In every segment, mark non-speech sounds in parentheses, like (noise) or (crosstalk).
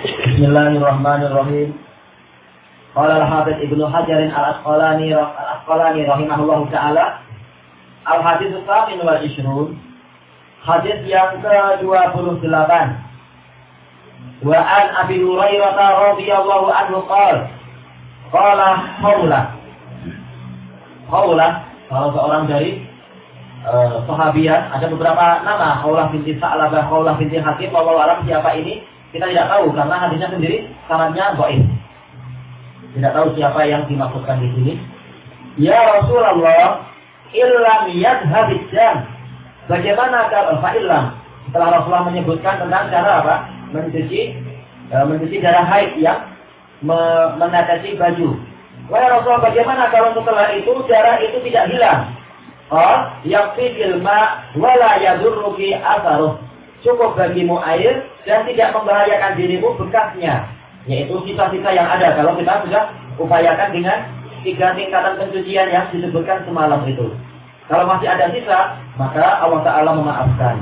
Bismillahirrahmanirrahim. Qala al-Hafiz Ibnu Hajar al-Asqalani al-Asqalani rahimahullahu taala. Al-Hadis Tsamin wal Ishrun. Hadis yang ke-28 Wa an Abi Hurairah radhiyallahu anhu qala qala haula haula salah seorang dari uh, ada beberapa nama Khawlah binti Sa'labah, Khawlah binti Hakim, Allah alam siapa ini kita tidak tahu karena hadisnya sendiri sanadnya dhaif. Tidak tahu siapa yang dimaksudkan di sini. Ya Rasulullah, illam yadhabid jam. Bagaimana kalau fa'ilam? Setelah Rasulullah menyebutkan tentang cara apa? Mencuci e, mencuci darah haid yang me menetesi baju. Wahai Rasulullah, bagaimana kalau setelah itu darah itu tidak hilang? Oh, yakfi ilma wala yadurruki asaruh. Cukup bagimu air dan tidak membahayakan dirimu bekasnya. Yaitu sisa-sisa yang ada kalau kita sudah upayakan dengan tiga tingkatan pencucian yang disebutkan semalam itu. Kalau masih ada sisa, maka Allah Ta'ala memaafkan.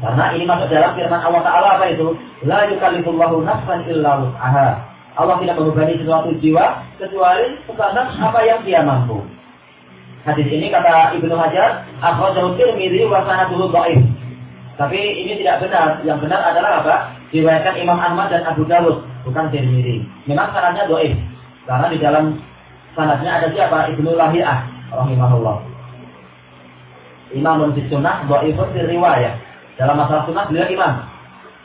Karena ini masuk dalam firman Allah Ta'ala apa itu? La yukallifullahu nafsan illa wus'aha. Allah tidak membebani sesuatu jiwa kecuali sekarang apa yang dia mampu. Hadis ini kata Ibnu Hajar, akhrajahu Tirmidzi wa sanaduhu dhaif. Tapi ini tidak benar. Yang benar adalah apa? Diriwayatkan Imam Ahmad dan Abu Dawud, bukan Tirmidzi. Memang sanadnya dhaif. Karena di dalam sanadnya ada siapa? Ibnu Lahiyah rahimahullah. Imam fi sunnah dhaifun fi riwayah. Dalam masalah sunnah beliau imam.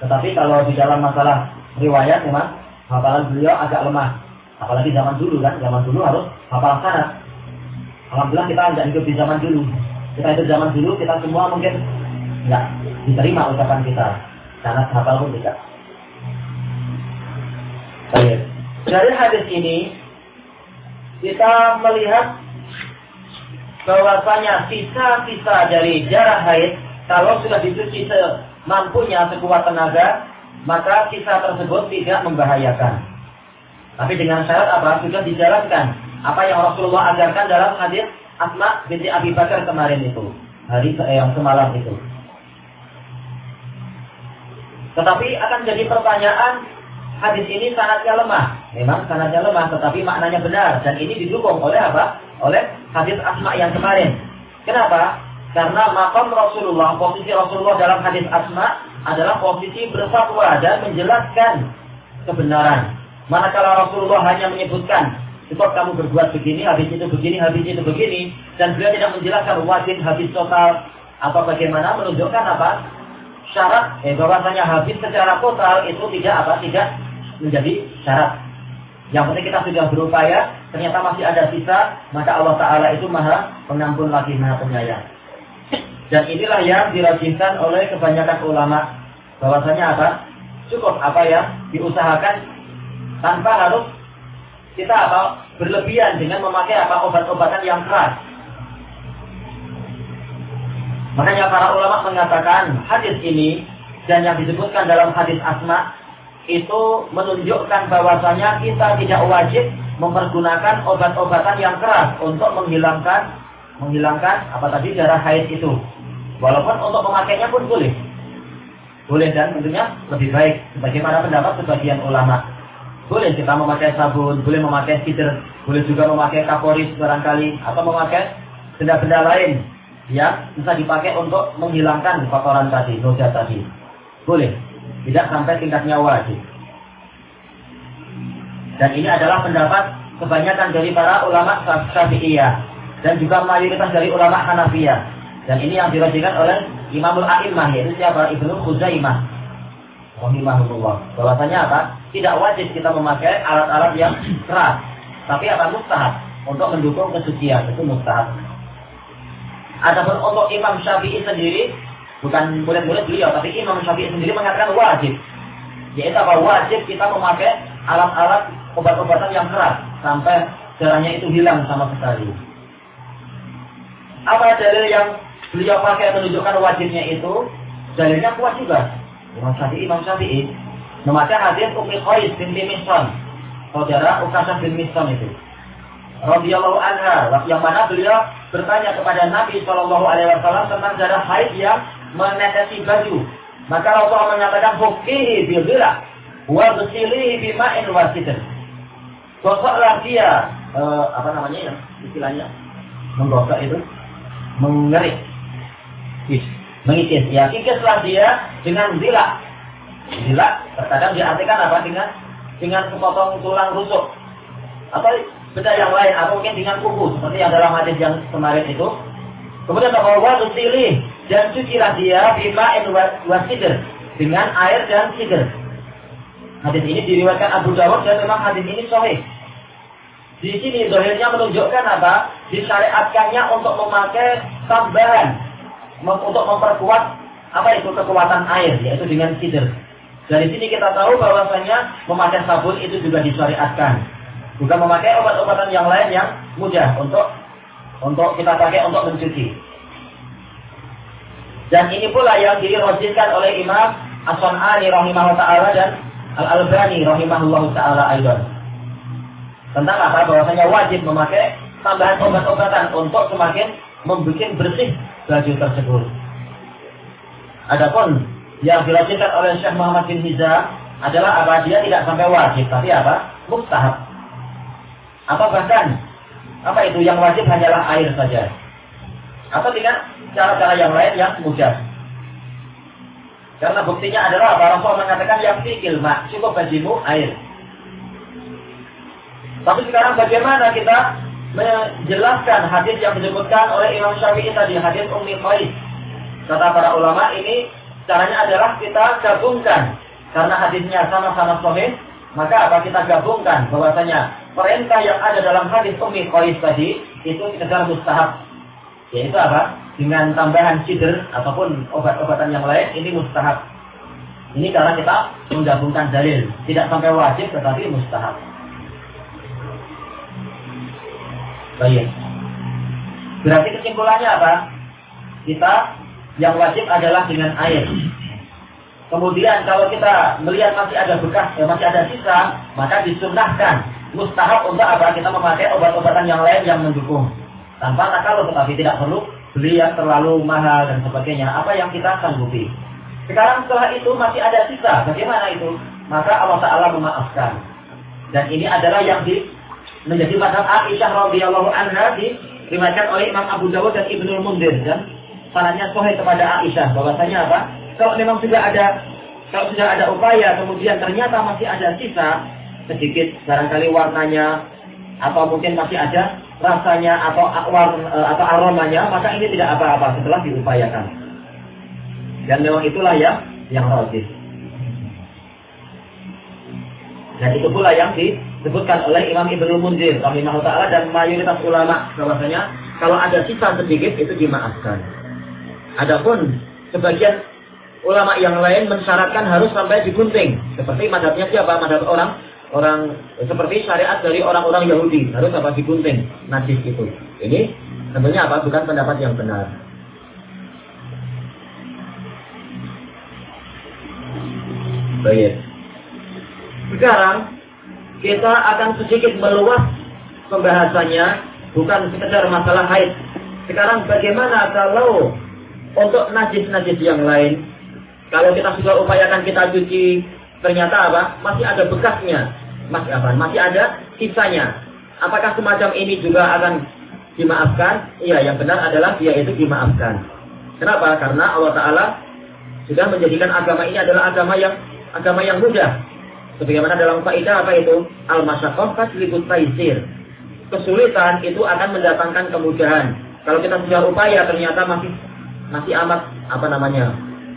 Tetapi kalau di dalam masalah riwayat memang hafalan beliau agak lemah. Apalagi zaman dulu kan, zaman dulu harus hafalan sanad. Alhamdulillah kita tidak hidup di zaman dulu. Kita hidup zaman dulu, kita semua mungkin nggak diterima ucapan kita. Karena hafal pun tidak. Dari hadis ini, kita melihat bahwasanya sisa-sisa dari jarah haid kalau sudah dicuci semampunya sekuat tenaga, maka sisa tersebut tidak membahayakan. Tapi dengan syarat apa? Sudah dijalankan apa yang Rasulullah ajarkan dalam hadis Asma binti Abi Bakar kemarin itu, hari eh, yang semalam itu. Tetapi akan jadi pertanyaan, hadis ini sangatnya lemah. Memang sangatnya lemah, tetapi maknanya benar. Dan ini didukung oleh apa? Oleh hadis Asma yang kemarin. Kenapa? Karena makam Rasulullah, posisi Rasulullah dalam hadis Asma adalah posisi berfatwa dan menjelaskan kebenaran. Manakala Rasulullah hanya menyebutkan Sebab kamu berbuat begini, habis itu begini, habis itu begini. Dan beliau tidak menjelaskan wajib habis total atau bagaimana menunjukkan apa syarat eh, bahwasanya habis secara total itu tidak apa tidak menjadi syarat. Yang penting kita sudah berupaya, ternyata masih ada sisa, maka Allah Ta'ala itu maha pengampun lagi, maha penyayang. Dan inilah yang dirajinkan oleh kebanyakan ulama. Bahwasanya apa? Cukup apa yang diusahakan tanpa harus kita apa berlebihan dengan memakai apa obat-obatan yang keras. Makanya para ulama mengatakan hadis ini dan yang disebutkan dalam hadis Asma itu menunjukkan bahwasanya kita tidak wajib mempergunakan obat-obatan yang keras untuk menghilangkan menghilangkan apa tadi darah haid itu. Walaupun untuk memakainya pun boleh. Boleh dan tentunya lebih baik sebagaimana pendapat sebagian ulama. Boleh kita memakai sabun, boleh memakai sider, boleh juga memakai kaporis barangkali, atau memakai benda-benda lain yang bisa dipakai untuk menghilangkan kotoran tadi, noda tadi. Boleh, tidak sampai tingkatnya wajib. Dan ini adalah pendapat kebanyakan dari para ulama Syafi'iyah dan juga mayoritas dari ulama Hanafiyah. Dan ini yang dirajikan oleh Imamul A'imah yaitu siapa? Ibnu Khuzaimah rahimahullah. Bahwasanya apa? Tidak wajib kita memakai alat-alat yang keras. Tapi apa mustahab untuk mendukung kesucian itu mustahab. Adapun untuk Imam Syafi'i sendiri bukan murid-murid beliau, tapi Imam Syafi'i sendiri mengatakan wajib. Yaitu apa? Wajib kita memakai alat-alat obat-obatan yang keras sampai darahnya itu hilang sama sekali. Apa dalil yang beliau pakai menunjukkan wajibnya itu? Dalilnya kuat juga. Imam Syafi'i, Imam Syafi'i memakai hadis Ummi Qais binti Mihsan, saudara Ukasah bin Mihsan itu. Radhiyallahu anha, yang mana beliau bertanya kepada Nabi Shallallahu Alaihi Wasallam tentang darah haid yang menetesi baju. Maka Rasulullah menyatakan hukihi bilbila. wa ghsilihi bima'in wasidin. Gosoklah dia uh, apa namanya ya istilahnya menggosok itu mengerik mengikis ya kikislah dia dengan zila zila terkadang diartikan apa dengan dengan sepotong tulang rusuk atau benda yang lain atau mungkin dengan kuku seperti yang dalam hadis yang kemarin itu kemudian bahwa tusili dan cucilah dia bima'in wasidr dengan air dan sidr hadis ini diriwayatkan Abu Dawud dan memang hadis ini sahih di sini dohirnya menunjukkan apa? Disyariatkannya untuk memakai tambahan untuk memperkuat apa itu kekuatan air yaitu dengan sidir. Dari sini kita tahu bahwasanya memakai sabun itu juga disyariatkan. Bukan memakai obat-obatan yang lain yang mudah untuk untuk kita pakai untuk mencuci. Dan ini pula yang dirojinkan oleh Imam As-Sun'ani rahimahullah ta'ala dan Al-Albani rahimahullah ta'ala aydan. Tentang apa? Bahwasanya wajib memakai tambahan obat-obatan untuk semakin membuat bersih baju tersebut. Adapun yang dilakukan oleh Syekh Muhammad bin Hiza adalah apa? Dia tidak sampai wajib, tapi apa? Mustahab. Apa bahkan apa itu yang wajib hanyalah air saja. Atau dengan cara-cara yang lain yang mudah. Karena buktinya adalah apa? Rasul mengatakan yang fikil mak cukup bajimu air. Tapi sekarang bagaimana kita menjelaskan hadis yang disebutkan oleh Imam Syafi'i tadi, hadis Ummi Qais. Kata para ulama ini caranya adalah kita gabungkan karena hadisnya sama-sama sahih, maka apa kita gabungkan bahwasanya perintah yang ada dalam hadis Ummi Qais tadi itu sekedar mustahab. Yaitu apa? Dengan tambahan cider ataupun obat-obatan yang lain ini mustahab. Ini karena kita menggabungkan dalil, tidak sampai wajib tetapi mustahab. Baik. Berarti kesimpulannya apa? Kita yang wajib adalah dengan air. Kemudian kalau kita melihat masih ada bekas, ya masih ada sisa, maka disunahkan mustahab untuk apa? Kita memakai obat-obatan yang lain yang mendukung. Tanpa nakal tetapi tidak perlu beli yang terlalu mahal dan sebagainya. Apa yang kita sanggupi. Sekarang setelah itu masih ada sisa. Bagaimana itu? Maka Allah Ta'ala memaafkan. Dan ini adalah yang di menjadi mazhab Aisyah radhiyallahu anha diriwayatkan oleh Imam Abu Dawud dan Ibnu Munzir dan sanadnya sahih kepada Aisyah bahwasanya apa? Kalau memang sudah ada kalau sudah ada upaya kemudian ternyata masih ada sisa sedikit barangkali warnanya atau mungkin masih ada rasanya atau akwar eh, atau aromanya maka ini tidak apa-apa setelah diupayakan. Dan memang itulah ya yang rajih. Dan itu pula yang di disebutkan oleh Imam Ibnu Munzir rahimahullah taala dan mayoritas ulama bahwasanya kalau ada sisa sedikit itu dimaafkan. Adapun sebagian ulama yang lain mensyaratkan harus sampai digunting seperti madhabnya siapa madhab orang orang seperti syariat dari orang-orang Yahudi harus apa digunting najis itu. Ini tentunya apa bukan pendapat yang benar. Baik. Sekarang kita akan sedikit meluas pembahasannya bukan sekedar masalah haid. Sekarang bagaimana kalau untuk najis-najis yang lain kalau kita sudah upayakan kita cuci ternyata apa? Masih ada bekasnya. Masih apa? Masih ada sisanya. Apakah semacam ini juga akan dimaafkan? Iya, yang benar adalah dia itu dimaafkan. Kenapa? Karena Allah Ta'ala sudah menjadikan agama ini adalah agama yang agama yang mudah. Sebagaimana dalam kaidah apa itu? Al-masyaqqah tasribut taisir. Kesulitan itu akan mendatangkan kemudahan. Kalau kita sudah upaya ternyata masih masih amat apa namanya?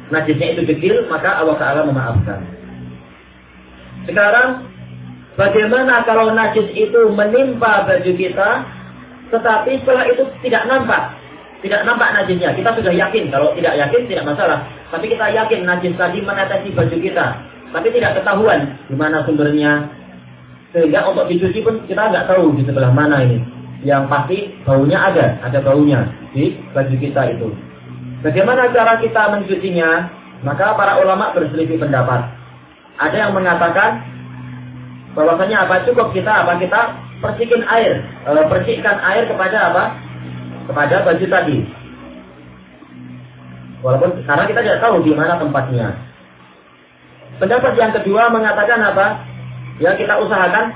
Najisnya itu kecil, maka Allah Taala memaafkan. Sekarang bagaimana kalau najis itu menimpa baju kita tetapi setelah itu tidak nampak tidak nampak najisnya. Kita sudah yakin. Kalau tidak yakin tidak masalah. Tapi kita yakin najis tadi menetesi baju kita tapi tidak ketahuan di mana sumbernya. Sehingga untuk dicuci pun kita nggak tahu di sebelah mana ini. Yang pasti baunya ada, ada baunya di baju kita itu. Bagaimana cara kita mencucinya? Maka para ulama berselisih pendapat. Ada yang mengatakan bahwasanya apa cukup kita apa kita persikin air, e, persihkan air kepada apa? Kepada baju tadi. Walaupun karena kita tidak tahu di mana tempatnya. Pendapat yang kedua mengatakan apa? Ya kita usahakan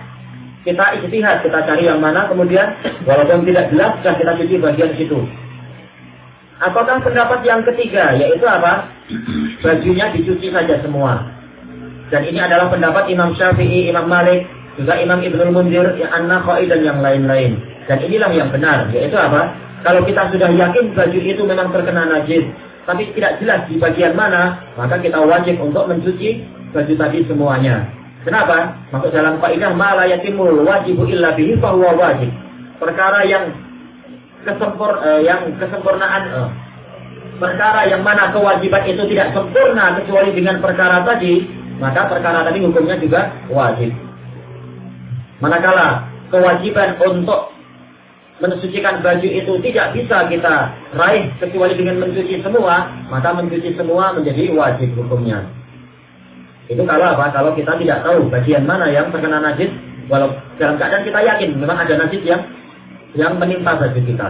kita ijtihad, kita cari yang mana, kemudian walaupun tidak jelas, sudah kita cuci bagian situ. Apakah pendapat yang ketiga, yaitu apa? Bajunya dicuci saja semua. Dan ini adalah pendapat Imam Syafi'i, Imam Malik, juga Imam Ibnul Munzir, An-Nakhai dan yang lain-lain. Dan inilah yang benar, yaitu apa? Kalau kita sudah yakin baju itu memang terkena najis, tapi tidak jelas di bagian mana, maka kita wajib untuk mencuci baju tadi semuanya. Kenapa? Masuk dalam kaidah mala yatimul wajibu illa bihi wajib. Perkara yang kesempur eh, yang kesempurnaan eh, perkara yang mana kewajiban itu tidak sempurna kecuali dengan perkara tadi, maka perkara tadi hukumnya juga wajib. Manakala kewajiban untuk mensucikan baju itu tidak bisa kita raih kecuali dengan mencuci semua, maka mencuci semua menjadi wajib hukumnya. Itu kalau apa? Kalau kita tidak tahu bagian mana yang terkena najis, walau dalam keadaan kita yakin memang ada najis yang yang menimpa baju kita.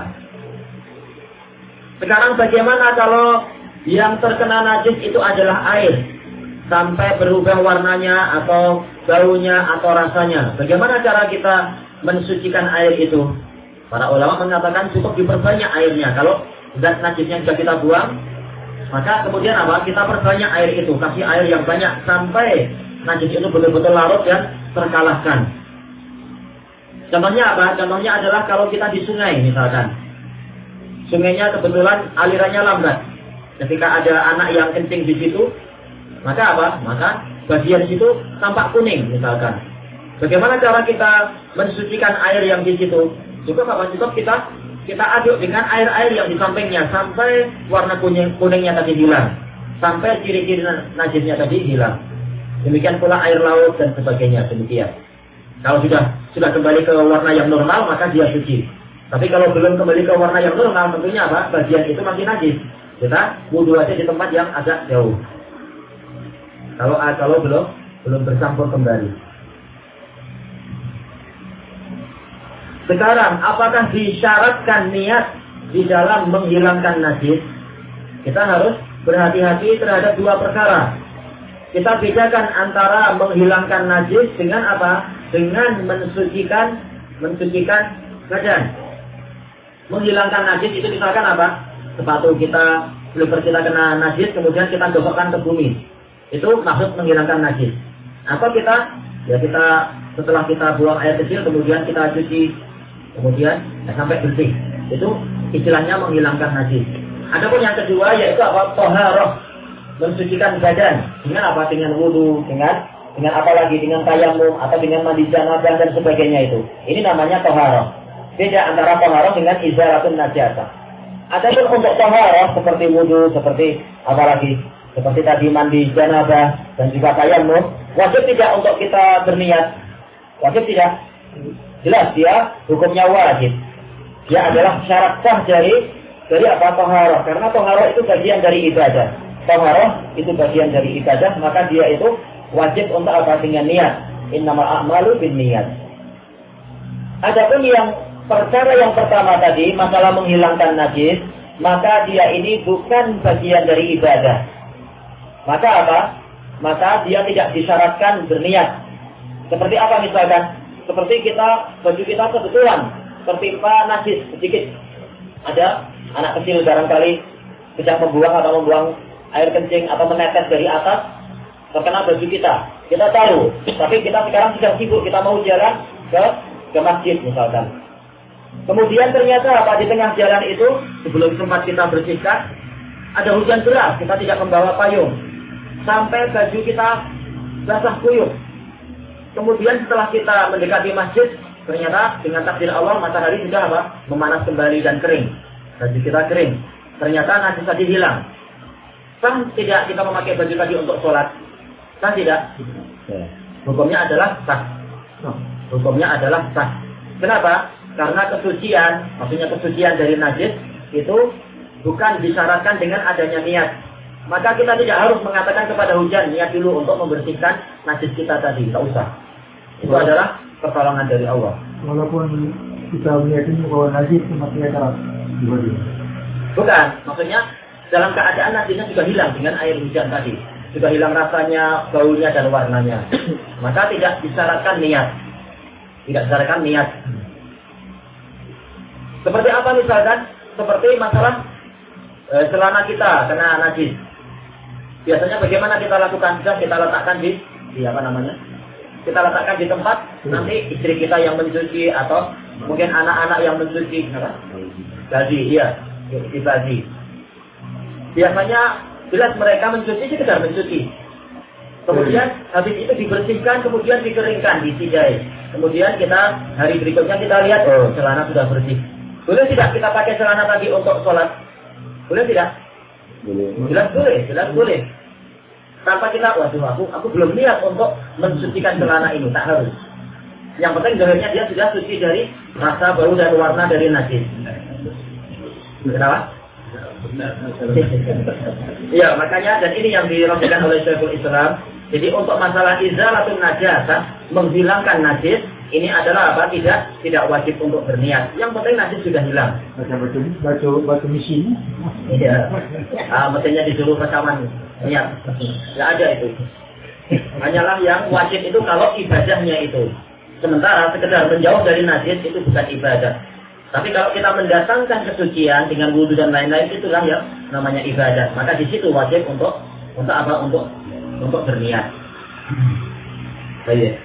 Sekarang bagaimana kalau yang terkena najis itu adalah air sampai berubah warnanya atau baunya atau rasanya? Bagaimana cara kita mensucikan air itu? Para ulama mengatakan cukup diperbanyak airnya. Kalau zat najisnya sudah kita buang, maka kemudian apa? Kita perbanyak air itu, kasih air yang banyak sampai najis itu betul-betul larut dan terkalahkan. Contohnya apa? Contohnya adalah kalau kita di sungai misalkan. Sungainya kebetulan alirannya lambat. Ketika ada anak yang kencing di situ, maka apa? Maka bagian situ tampak kuning misalkan. Bagaimana cara kita mensucikan air yang di situ? Cukup apa? Cukup kita kita aduk dengan air-air yang di sampingnya sampai warna kuning kuningnya tadi hilang, sampai ciri-ciri najisnya tadi hilang. Demikian pula air laut dan sebagainya demikian. Kalau sudah sudah kembali ke warna yang normal maka dia suci. Tapi kalau belum kembali ke warna yang normal tentunya apa? Bagian itu masih najis. Kita wudhu aja di tempat yang agak jauh. Kalau kalau belum belum bercampur kembali. Sekarang, apakah disyaratkan niat di dalam menghilangkan najis? Kita harus berhati-hati terhadap dua perkara. Kita bedakan antara menghilangkan najis dengan apa? Dengan mensucikan mensucikan badan. Menghilangkan najis itu misalkan apa? Sepatu kita belum kita kena najis, kemudian kita gosokkan ke bumi. Itu maksud menghilangkan najis. Apa kita? Ya kita setelah kita buang air kecil, kemudian kita cuci kemudian ya, sampai bersih. Itu istilahnya menghilangkan najis. Adapun yang kedua yaitu apa? Toharoh. Mensucikan badan. Dengan apa? Dengan wudhu. Dengan dengan apa lagi? Dengan tayamum atau dengan mandi janabah dan sebagainya itu. Ini namanya toharoh. Beda antara toharoh dengan izaratun najasa. Adapun untuk toharoh seperti wudhu, seperti apa lagi? Seperti tadi mandi janabah dan juga tayamum. Wajib tidak untuk kita berniat? Wajib tidak? Jelas dia hukumnya wajib. Dia adalah syarat sah dari dari apa toharoh. Karena toharoh itu bagian dari ibadah. Toharoh itu bagian dari ibadah, maka dia itu wajib untuk apa dengan niat. Innamal a'malu bin niat. Adapun yang perkara yang pertama tadi, masalah menghilangkan najis, maka dia ini bukan bagian dari ibadah. Maka apa? Maka dia tidak disyaratkan berniat. Seperti apa misalkan? seperti kita baju kita kebetulan tertimpa najis sedikit. Ada anak kecil barangkali sedang membuang atau membuang air kencing atau menetes dari atas terkena baju kita. Kita tahu, tapi kita sekarang sedang sibuk, kita mau jalan ke ke masjid misalkan. Kemudian ternyata apa di tengah jalan itu sebelum sempat kita bersihkan ada hujan deras, kita tidak membawa payung. Sampai baju kita basah kuyup. Kemudian setelah kita mendekati masjid, ternyata dengan takdir Allah matahari sudah apa? Memanas kembali dan kering. Baju kita kering. Ternyata najis tadi hilang. Sah tidak kita memakai baju tadi untuk sholat? Sah tidak? Ya. Hukumnya adalah sah. Hukumnya adalah sah. Kenapa? Karena kesucian, maksudnya kesucian dari najis itu bukan disyaratkan dengan adanya niat. Maka kita tidak harus mengatakan kepada hujan niat dulu untuk membersihkan najis kita tadi. Tidak usah. Itu adalah pertolongan dari Allah. Walaupun kita meyakini bahwa najis itu masih ada Bukan. Maksudnya dalam keadaan najisnya juga hilang dengan air hujan tadi. sudah hilang rasanya, baunya dan warnanya. (clears throat) Maka tidak disyaratkan niat. Tidak disyaratkan niat. Seperti apa misalkan? Seperti masalah e, celana kita kena najis. Biasanya bagaimana kita lakukan? Sudah kita letakkan di, di apa namanya? Kita letakkan di tempat nanti istri kita yang mencuci atau mungkin anak-anak yang mencuci. Gaji, iya, di. Biasanya jelas mereka mencuci sekedar mencuci. Kemudian habis itu dibersihkan, kemudian dikeringkan, disijai. Kemudian kita hari berikutnya kita lihat, oh celana sudah bersih. Boleh tidak kita pakai celana tadi untuk sholat? Boleh tidak? Jelas boleh, jelas boleh. Tanpa kita, waduh aku, aku belum niat untuk mensucikan celana ini, tak harus. Yang penting zahirnya dia sudah suci dari rasa bau dan warna dari najis. Kenapa? Iya, (laughs) makanya dan ini yang dirasakan oleh Syekhul Islam. Jadi untuk masalah izalatun najasah, menghilangkan najis, ini adalah apa? Tidak tidak wajib untuk berniat. Yang penting najis sudah hilang. Baca batu batu batu mesin. Iya. Ah, mestinya disuruh rekaman niat. Tidak ada itu. Hanyalah yang wajib itu kalau ibadahnya itu. Sementara sekedar menjauh dari najis itu bukan ibadah. Tapi kalau kita mendatangkan kesucian dengan wudhu dan lain-lain itulah yang namanya ibadah. Maka di situ wajib untuk untuk apa? Untuk untuk berniat. Baik.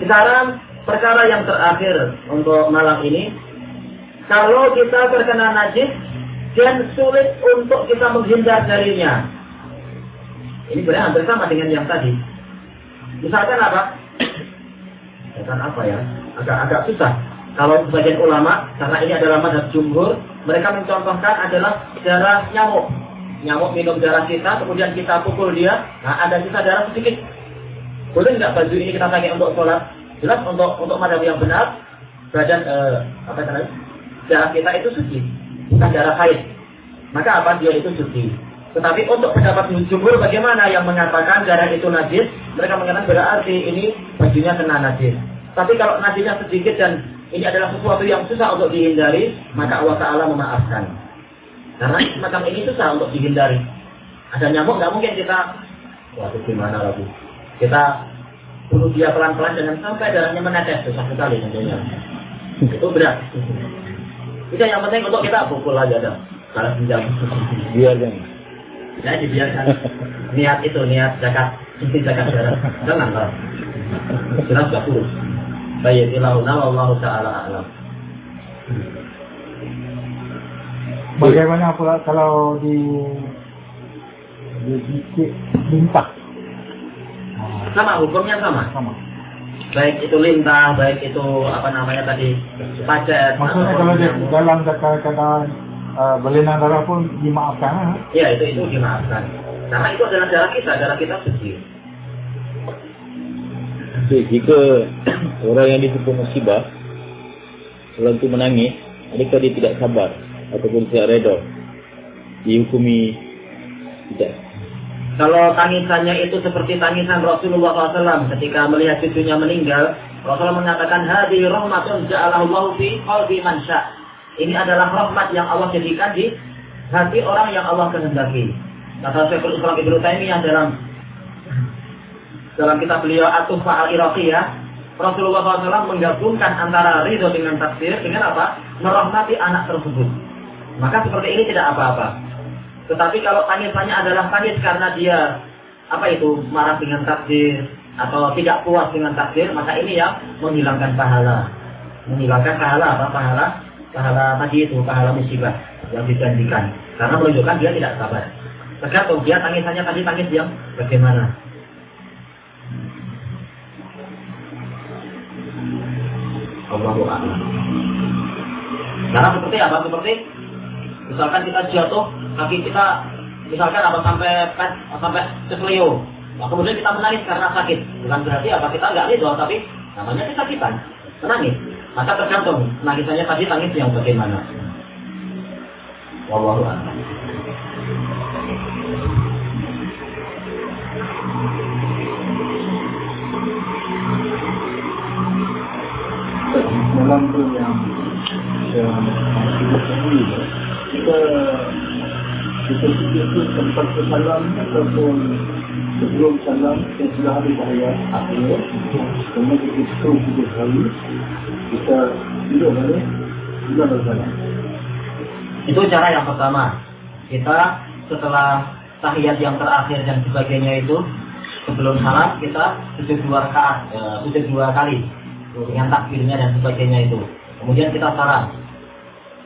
Sekarang perkara yang terakhir untuk malam ini, kalau kita terkena najis dan sulit untuk kita menghindar darinya. Ini sebenarnya hampir sama dengan yang tadi. Misalkan apa? Misalkan apa ya? Agak-agak susah kalau sebagian ulama, karena ini adalah madhab jumhur, mereka mencontohkan adalah darah nyamuk. Nyamuk minum darah kita, kemudian kita pukul dia, nah ada sisa darah sedikit. Boleh nggak baju ini kita pakai untuk sholat? Jelas untuk untuk madhab yang benar, badan eh, apa namanya? Darah kita itu suci, bukan darah haid. Maka apa dia itu suci. Tetapi untuk pendapat jumhur bagaimana yang mengatakan darah itu najis, mereka mengatakan berarti ini bajunya kena najis. Tapi kalau najisnya sedikit dan ini adalah sesuatu yang susah untuk dihindari, maka Allah Ta'ala memaafkan. Karena macam ini susah untuk dihindari. Ada nyamuk, nggak mungkin kita, waduh gimana lagi. Kita bunuh dia pelan-pelan jangan sampai darahnya menetes, susah sekali tentunya. Itu berat. Itu yang penting untuk kita pukul aja dah. Kalau pinjam. Biar kan. Ya dibiarkan. niat itu, niat zakat. Inti zakat darah. Jangan lah. Jelas gak kurus. Baik, ilahuna wallahu ta'ala a'lam. Bagaimana pula kalau di di lintah? Sama, hukumnya sama. Sama. Baik itu lintah, baik itu apa namanya tadi pacet. Maksudnya kalau dia dalam kata-kata uh, berlinang darah pun dimaafkan. Ya itu itu dimaafkan. Karena itu adalah darah kita, darah kita suci. Jadi, jika orang yang dihukum musibah, orang itu menangis, adakah dia tidak sabar ataupun tidak reda? Dihukumi tidak. Kalau tangisannya itu seperti tangisan Rasulullah SAW ketika melihat cucunya meninggal, Rasulullah mengatakan hadi rahmatun ja'alallahu fi qalbi man. Ini adalah rahmat yang Allah jadikan di hati orang yang Allah kehendaki. Kata Syekhul Islam Ibnu Taimiyah dalam dalam kitab beliau At-Tuhfah Al-Iraqiyah, Rasulullah SAW menggabungkan antara ridho dengan takdir dengan apa? Merahmati anak tersebut. Maka seperti ini tidak apa-apa. Tetapi kalau tangisannya adalah tangis karena dia apa itu marah dengan takdir atau tidak puas dengan takdir, maka ini yang menghilangkan pahala. Menghilangkan pahala apa? Pahala pahala tadi itu, pahala musibah yang dijanjikan. Karena menunjukkan dia tidak sabar. Tergantung dia tangisannya tadi tangis yang bagaimana. Allahu a'lam. Karena seperti apa? Seperti misalkan kita jatuh, kaki kita misalkan apa sampai pet, sampai kesleo. Nah, kemudian kita menangis karena sakit. Bukan berarti apa kita nggak ridho, tapi namanya kesakitan, menangis. Maka tergantung nangisannya tadi tangis yang bagaimana. Wallahu a'lam. yang kita kita tu tempat salam ataupun sebelum salam yang sudah ada bahaya akhir kemudian kita terus sujud kali kita duduk balik sudah bersalam Itu cara yang pertama. Kita setelah tahiyat yang terakhir dan sebagainya itu sebelum salam kita sujud dua rakaat, eh, sujud dua kali dengan takbirnya dan sebagainya itu. Kemudian kita salam.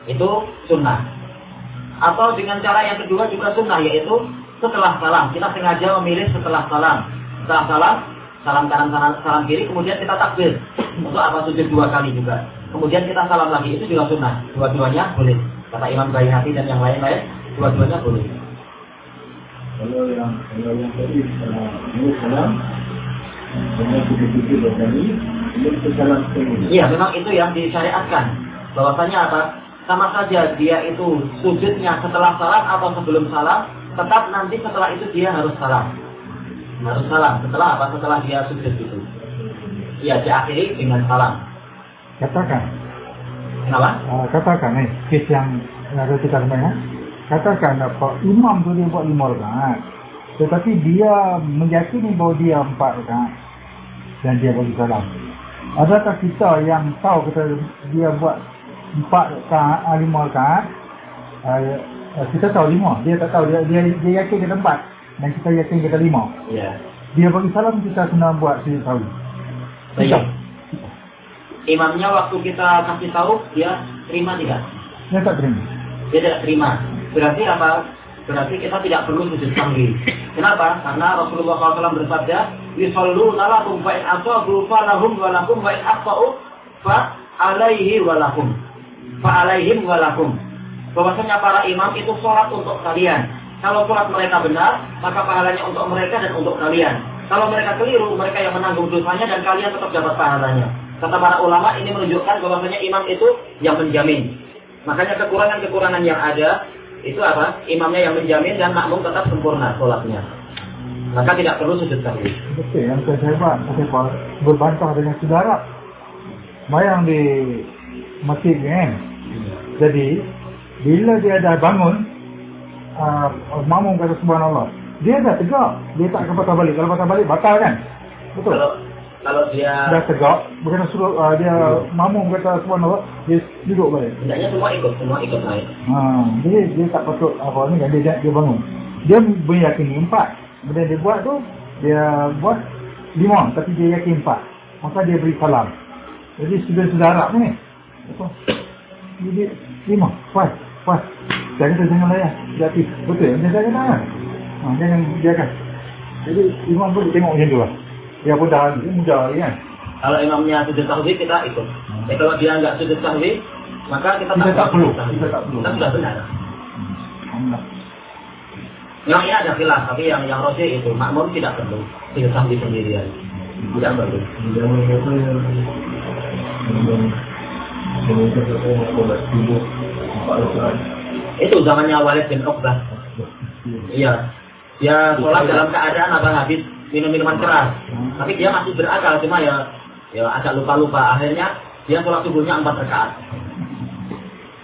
Itu sunnah. Atau dengan cara yang kedua juga sunnah yaitu setelah salam. Kita sengaja memilih setelah salam. Setelah salam, salam kanan salam, salam kiri, kemudian kita takbir. Untuk apa sujud dua kali juga. Kemudian kita salam lagi, itu juga sunnah. Dua-duanya boleh. Kata Imam Bayhaqi dan yang lain-lain, dua-duanya boleh. kalau yang kalau yang tadi salam sujud dua kali salam sekali Iya, memang itu yang disyariatkan. Bahwasanya apa? Sama saja dia itu sujudnya setelah salam atau sebelum salam, tetap nanti setelah itu dia harus salam. Harus salam. Setelah apa? Setelah dia sujud itu. Iya, diakhiri dengan salam. Katakan, Kenapa? uh, katakan ni, kes yang ada kita dengar. Katakan apa, imam tu dia buat lima rakaat. Tetapi dia meyakini bahawa dia empat rakaat. Dan dia bagi salam. Adakah kita yang tahu kata dia buat empat rakaat, ah, lima rakaat, uh, uh, kita tahu lima. Dia tak tahu, dia, dia, dia yakin kata empat. Dan kita yakin kata lima. Iya. Dia bagi salam, kita kena buat sujud tahu. Baik. Imamnya waktu kita kasih tahu, dia terima tidak? Dia tak terima. Dia tidak terima. Berarti apa? Berarti kita tidak perlu sujud sahwi. Kenapa? Karena Rasulullah SAW bersabda, "Yusallu lakum fa in asabu falahum wa lakum wa in akhtau fa alaihi wa lakum." Fa alaihim wa lakum. Bahwasanya para imam itu sholat untuk kalian. Kalau sholat mereka benar, maka pahalanya untuk mereka dan untuk kalian. Kalau mereka keliru, mereka yang menanggung dosanya dan kalian tetap dapat pahalanya. Kata para ulama ini menunjukkan bahwasanya imam itu yang menjamin. Makanya kekurangan-kekurangan yang ada itu apa? Imamnya yang menjamin dan makmum tetap sempurna sholatnya. Maka tidak perlu sujud sahwi. Betul, yang saya hebat, saya berbantah dengan saudara. Bayang di masjid kan. Jadi, bila dia dah bangun, uh, makmum kata subhanallah. Dia dah tegak, dia tak akan patah balik. Kalau patah balik, batal kan? Betul. Kalau kalau dia Dah tegak, bukan suruh uh, dia makmum kata subhanallah, dia duduk balik. hendaknya semua ikut, semua ikut naik. Ha, jadi dia tak patut apa ni kan dia, dia, dia bangun. Dia meyakini empat. Benda dia buat tu dia buat lima tapi dia yakin empat. Maka dia beri salam. Jadi sudah-sudah Arab ni. Apa? Jadi lima, pas, pas. Saya kata jangan layan. Jadi betul. Dia kata jangan. Ha, jangan biarkan. Jadi imam pun tengok macam tu lah. Dia pun dah dia mudah lagi kan. Kalau imamnya sujud sahwi kita ikut. Eh, kalau dia nggak sujud sahwi, maka kita, Kita tak perlu, sujud sahwi. kita tak perlu. Kita sudah benar. Yang ini ada khilaf, tapi yang yang rojih itu makmum tidak perlu sujud sahwi sendirian. Tidak perlu. Jangan kata yang yang yang Itu zamannya Walid bin Uqbah. Iya. Dia sholat dalam keadaan apa habis minum minuman keras. Tapi dia masih berakal cuma ya ya agak lupa-lupa. Akhirnya dia sholat subuhnya empat rakaat.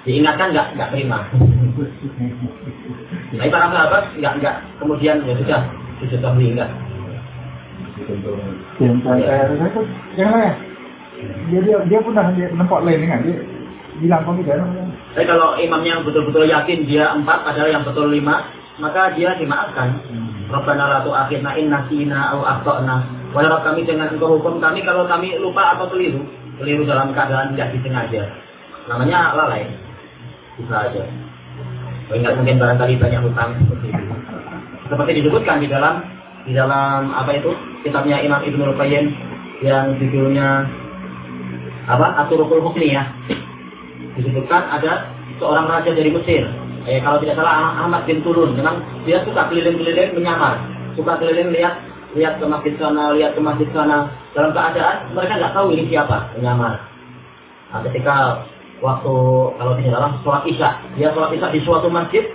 Diingatkan nggak nggak terima. Tapi para sahabat nggak nggak kemudian ya sudah sudah enggak. Yang jangan layan. Dia dia dia pun dah dia nampak lain kan. Dia bilang kau kita. Tapi kalau imamnya betul-betul yakin dia empat padahal yang betul lima, maka dia dimaafkan. Rabbana la tu'akhidna in nasina au akhtana. Walau kami dengan engkau hukum kami kalau kami lupa atau keliru. Keliru dalam keadaan tidak disengaja. Namanya lalai. Bisa aja. Mengingat mungkin barangkali banyak hutang seperti itu. Seperti disebutkan di dalam di dalam apa itu kitabnya Imam Ibnu Qayyim yang judulnya apa Aturukul Hukmiyah disebutkan ada seorang raja dari Mesir. Eh, kalau tidak salah Ah- Ahmad bin Turun, memang dia suka keliling-keliling menyamar, suka keliling lihat lihat ke masjid sana, lihat ke masjid sana. Dalam keadaan mereka nggak tahu ini siapa menyamar. Nah, ketika waktu kalau tidak salah sholat isya, dia sholat isya di suatu masjid.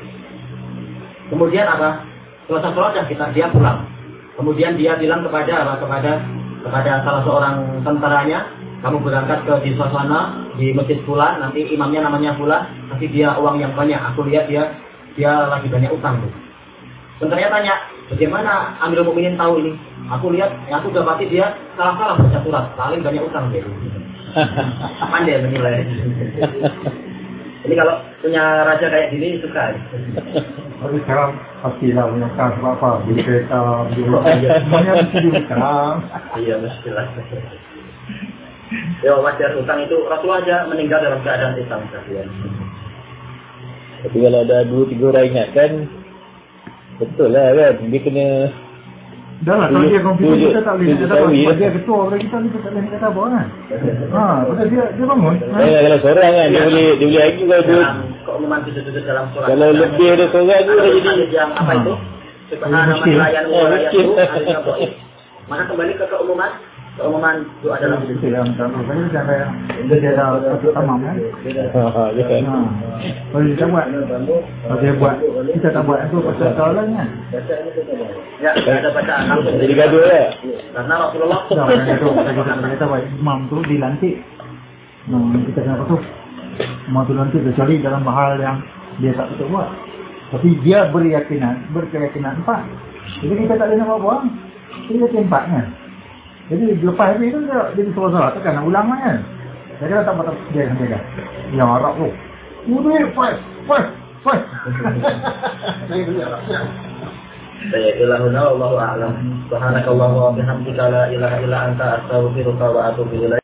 Kemudian apa? Selesai sholat dan kita dia pulang. Kemudian dia bilang kepada apa? Kepada kepada salah seorang tentaranya, kamu berangkat ke di sana di masjid Fulan, nanti imamnya namanya Fulan, kasih dia uang yang banyak. Aku lihat dia dia lagi banyak utang tuh. Tentunya tanya, bagaimana Amirul Mukminin tahu ini? Aku lihat, yang aku dapati dia salah-salah baca surat, paling banyak utang dia. (laughs) Pandai menilai. Ini kalau punya raja kayak gini suka. Tapi sekarang pastilah punya kan sebab apa? Beli kereta, beli rumah, semuanya mesti diutang. Iya, mestilah. Ya wajar utang itu Rasulullah aja meninggal dalam keadaan utang kasihan. Tapi kalau ada dua tiga orang ingatkan Betul lah kan Dia kena Dah lah, kalau dia komputer kita tak boleh tawi Sebab lah. dia ketua orang kita, kita tak boleh nak kata apa kan. Ha, pasal dia dia bangun. Eh, Kalau seorang kan Dia boleh Dia boleh lagi kalau dia keumuman sudut-sudut dalam surat. Kalau lebih ada seorang tu dah jadi yang apa itu? Subhanallah itu hadisnya dhaif. Maka kembali ke keumuman, keumuman hidup. Betul yang tak kayak dia dia dah satu tamam kan. Ha, dia kan. Ha. Kalau dia tak buat, kalau dia buat, kita tak buat itu pasal kau lah kan. Ya, ada bacaan langsung. Jadi gaduh lah Karena Rasulullah Tak, kan itu. Kita kata baik imam tu dilantik. Hmm, kita kena apa tu? Imam tu lantik kecuali dalam hal yang dia tak betul buat. Tapi dia berkeyakinan, berkeyakinan empat. Jadi kita tak boleh nak buat apa. Dia yakin empat kan. Jadi lepas habis tu dia jadi ulang lah kan. Jadi tak patut dia akan jaga. Yang Arab tu. Udah, five, five, five. Saya ilahuna wallahu a'lam. Subhanakallahumma wa bihamdika la ilaha illa anta astaghfiruka wa atubu ilaik.